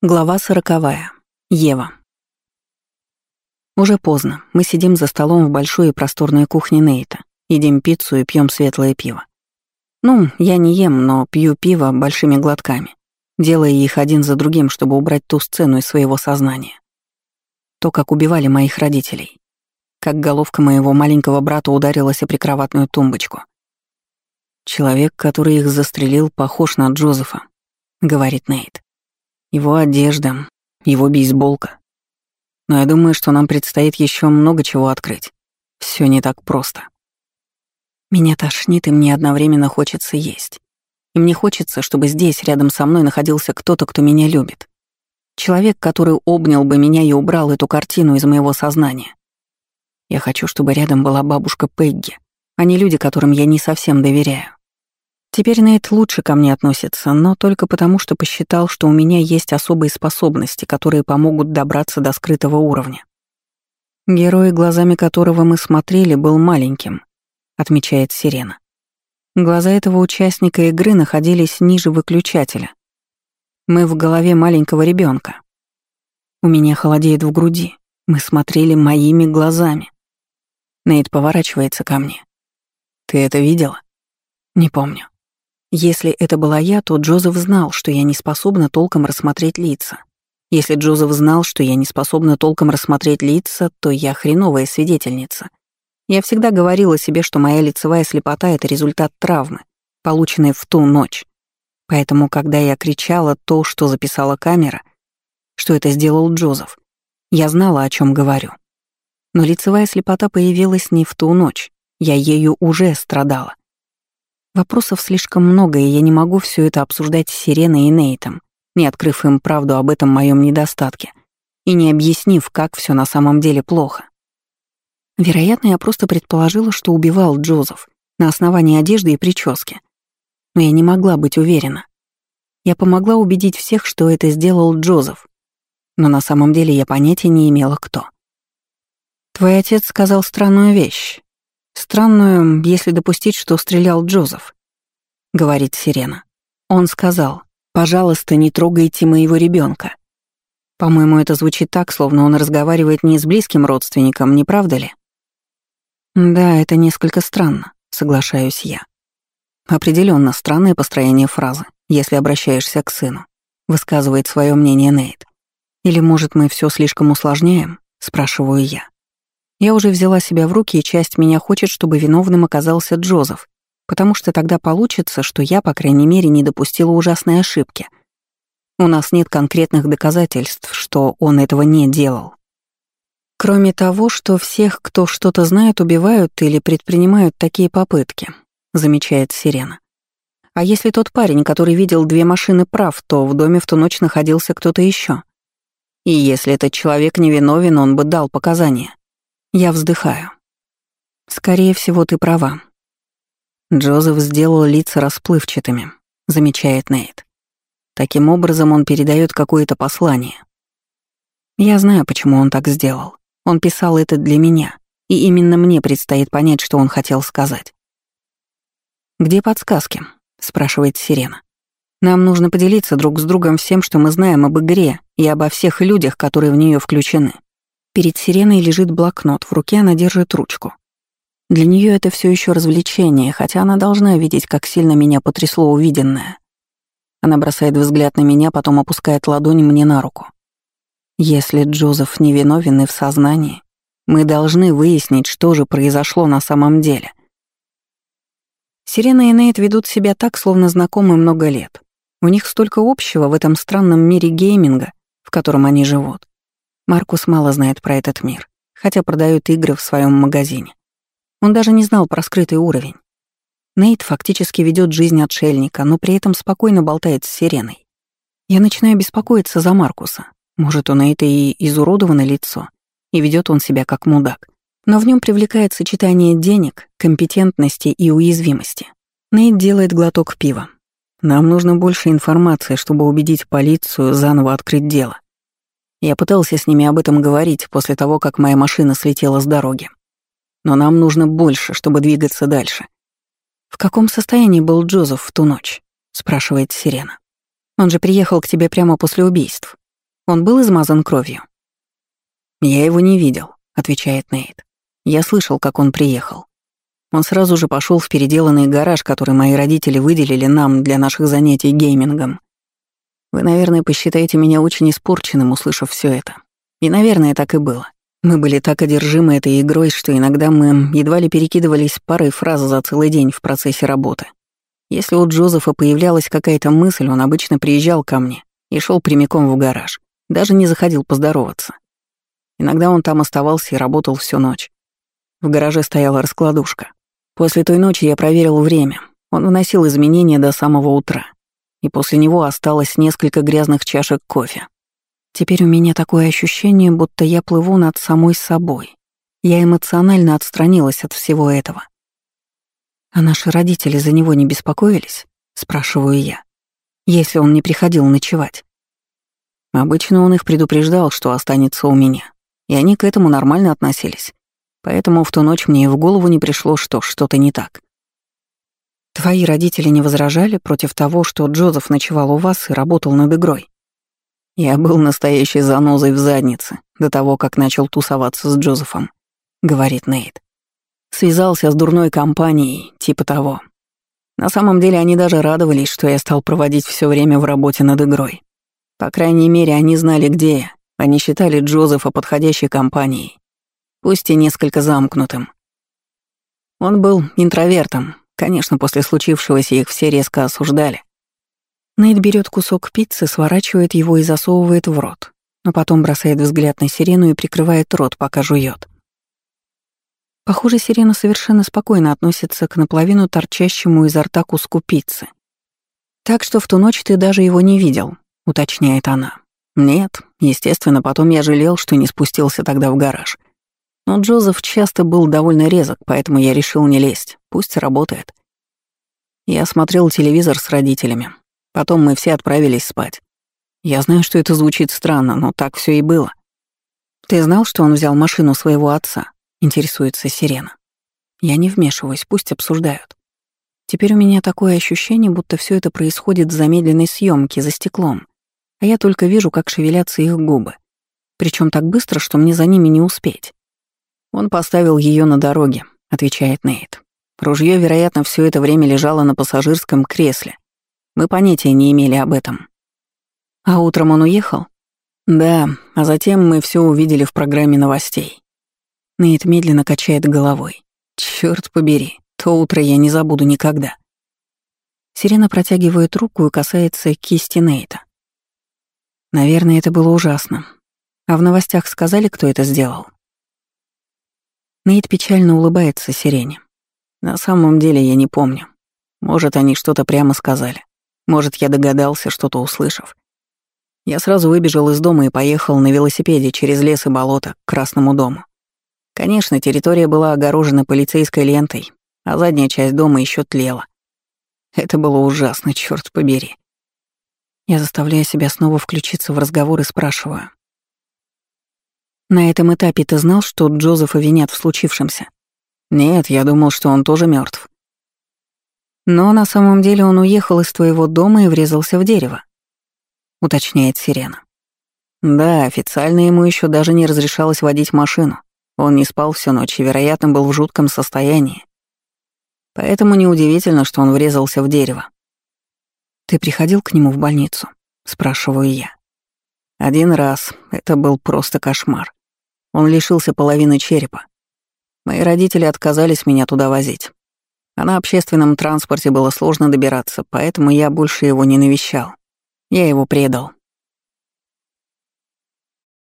Глава сороковая. Ева. Уже поздно. Мы сидим за столом в большой и просторной кухне Нейта, едим пиццу и пьем светлое пиво. Ну, я не ем, но пью пиво большими глотками, делая их один за другим, чтобы убрать ту сцену из своего сознания. То, как убивали моих родителей. Как головка моего маленького брата ударилась о прикроватную тумбочку. «Человек, который их застрелил, похож на Джозефа», — говорит Нейт. Его одежда, его бейсболка. Но я думаю, что нам предстоит еще много чего открыть. Все не так просто. Меня тошнит, и мне одновременно хочется есть. И мне хочется, чтобы здесь, рядом со мной, находился кто-то, кто меня любит. Человек, который обнял бы меня и убрал эту картину из моего сознания. Я хочу, чтобы рядом была бабушка Пегги, а не люди, которым я не совсем доверяю. Теперь Нейт лучше ко мне относится, но только потому, что посчитал, что у меня есть особые способности, которые помогут добраться до скрытого уровня. Герой, глазами которого мы смотрели, был маленьким, отмечает Сирена. Глаза этого участника игры находились ниже выключателя. Мы в голове маленького ребенка. У меня холодеет в груди. Мы смотрели моими глазами. Нейт поворачивается ко мне. Ты это видела? Не помню. Если это была я, то Джозеф знал, что я не способна толком рассмотреть лица. Если Джозеф знал, что я не способна толком рассмотреть лица, то я хреновая свидетельница. Я всегда говорила себе, что моя лицевая слепота — это результат травмы, полученной в ту ночь. Поэтому, когда я кричала то, что записала камера, что это сделал Джозеф, я знала, о чем говорю. Но лицевая слепота появилась не в ту ночь, я ею уже страдала. Вопросов слишком много, и я не могу все это обсуждать с Сиреной и Нейтом, не открыв им правду об этом моем недостатке и не объяснив, как все на самом деле плохо. Вероятно, я просто предположила, что убивал Джозеф на основании одежды и прически. Но я не могла быть уверена. Я помогла убедить всех, что это сделал Джозеф. Но на самом деле я понятия не имела, кто. «Твой отец сказал странную вещь», Странную, если допустить, что стрелял Джозеф, говорит Сирена. Он сказал, пожалуйста, не трогайте моего ребенка. По-моему, это звучит так, словно он разговаривает не с близким родственником, не правда ли? Да, это несколько странно, соглашаюсь я. Определенно странное построение фразы, если обращаешься к сыну, высказывает свое мнение Нейт. Или, может, мы все слишком усложняем? спрашиваю я. Я уже взяла себя в руки, и часть меня хочет, чтобы виновным оказался Джозеф, потому что тогда получится, что я, по крайней мере, не допустила ужасной ошибки. У нас нет конкретных доказательств, что он этого не делал. Кроме того, что всех, кто что-то знает, убивают или предпринимают такие попытки, замечает Сирена. А если тот парень, который видел две машины, прав, то в доме в ту ночь находился кто-то еще. И если этот человек невиновен, он бы дал показания. Я вздыхаю. Скорее всего, ты права. Джозеф сделал лица расплывчатыми, замечает Нейт. Таким образом он передает какое-то послание. Я знаю, почему он так сделал. Он писал это для меня, и именно мне предстоит понять, что он хотел сказать. «Где подсказки?» — спрашивает Сирена. «Нам нужно поделиться друг с другом всем, что мы знаем об игре и обо всех людях, которые в нее включены. Перед сиреной лежит блокнот, в руке она держит ручку. Для нее это все еще развлечение, хотя она должна видеть, как сильно меня потрясло увиденное. Она бросает взгляд на меня, потом опускает ладонь мне на руку. Если Джозеф невиновен и в сознании, мы должны выяснить, что же произошло на самом деле. Сирена и Нейт ведут себя так, словно знакомы много лет. У них столько общего в этом странном мире гейминга, в котором они живут. Маркус мало знает про этот мир, хотя продает игры в своем магазине. Он даже не знал про скрытый уровень. Нейт фактически ведет жизнь отшельника, но при этом спокойно болтает с сиреной. Я начинаю беспокоиться за Маркуса. Может, у Нейта и изуродовано лицо, и ведет он себя как мудак. Но в нем привлекает сочетание денег, компетентности и уязвимости. Нейт делает глоток пива. Нам нужно больше информации, чтобы убедить полицию заново открыть дело. Я пытался с ними об этом говорить после того, как моя машина слетела с дороги. Но нам нужно больше, чтобы двигаться дальше. «В каком состоянии был Джозеф в ту ночь?» — спрашивает Сирена. «Он же приехал к тебе прямо после убийств. Он был измазан кровью?» «Я его не видел», — отвечает Нейт. «Я слышал, как он приехал. Он сразу же пошел в переделанный гараж, который мои родители выделили нам для наших занятий геймингом. Вы, наверное, посчитаете меня очень испорченным, услышав все это. И, наверное, так и было. Мы были так одержимы этой игрой, что иногда мы едва ли перекидывались парой фраз за целый день в процессе работы. Если у Джозефа появлялась какая-то мысль, он обычно приезжал ко мне и шел прямиком в гараж. Даже не заходил поздороваться. Иногда он там оставался и работал всю ночь. В гараже стояла раскладушка. После той ночи я проверил время. Он вносил изменения до самого утра. И после него осталось несколько грязных чашек кофе. Теперь у меня такое ощущение, будто я плыву над самой собой. Я эмоционально отстранилась от всего этого. «А наши родители за него не беспокоились?» — спрашиваю я. «Если он не приходил ночевать». Обычно он их предупреждал, что останется у меня, и они к этому нормально относились. Поэтому в ту ночь мне и в голову не пришло, что что-то не так. Твои родители не возражали против того, что Джозеф ночевал у вас и работал над игрой? Я был настоящей занозой в заднице до того, как начал тусоваться с Джозефом, говорит Нейт. Связался с дурной компанией, типа того. На самом деле они даже радовались, что я стал проводить все время в работе над игрой. По крайней мере, они знали, где я. Они считали Джозефа подходящей компанией, пусть и несколько замкнутым. Он был интровертом. Конечно, после случившегося их все резко осуждали. Нейт берет кусок пиццы, сворачивает его и засовывает в рот, но потом бросает взгляд на сирену и прикрывает рот, пока жует. Похоже, сирена совершенно спокойно относится к наполовину торчащему изо рта куску пиццы. Так что в ту ночь ты даже его не видел, уточняет она. Нет, естественно, потом я жалел, что не спустился тогда в гараж. Но Джозеф часто был довольно резок, поэтому я решил не лезть. Пусть работает. Я смотрел телевизор с родителями. Потом мы все отправились спать. Я знаю, что это звучит странно, но так все и было. Ты знал, что он взял машину своего отца? Интересуется Сирена. Я не вмешиваюсь, пусть обсуждают. Теперь у меня такое ощущение, будто все это происходит в замедленной съемке за стеклом, а я только вижу, как шевелятся их губы. Причем так быстро, что мне за ними не успеть. Он поставил ее на дороге, отвечает Нейт. Ружье, вероятно, все это время лежало на пассажирском кресле. Мы понятия не имели об этом. А утром он уехал? Да, а затем мы все увидели в программе новостей. Нейт медленно качает головой. Черт побери, то утро я не забуду никогда. Сирена протягивает руку и касается кисти Нейта. Наверное, это было ужасно. А в новостях сказали, кто это сделал? Нейт печально улыбается Сирене. На самом деле я не помню. Может, они что-то прямо сказали. Может, я догадался, что-то услышав. Я сразу выбежал из дома и поехал на велосипеде через лес и болото к Красному дому. Конечно, территория была огорожена полицейской лентой, а задняя часть дома еще тлела. Это было ужасно, черт побери. Я заставляю себя снова включиться в разговор и спрашиваю. «На этом этапе ты знал, что Джозефа винят в случившемся?» «Нет, я думал, что он тоже мертв. «Но на самом деле он уехал из твоего дома и врезался в дерево», — уточняет Сирена. «Да, официально ему еще даже не разрешалось водить машину. Он не спал всю ночь и, вероятно, был в жутком состоянии. Поэтому неудивительно, что он врезался в дерево. «Ты приходил к нему в больницу?» — спрашиваю я. Один раз. Это был просто кошмар. Он лишился половины черепа. Мои родители отказались меня туда возить. А на общественном транспорте было сложно добираться, поэтому я больше его не навещал. Я его предал.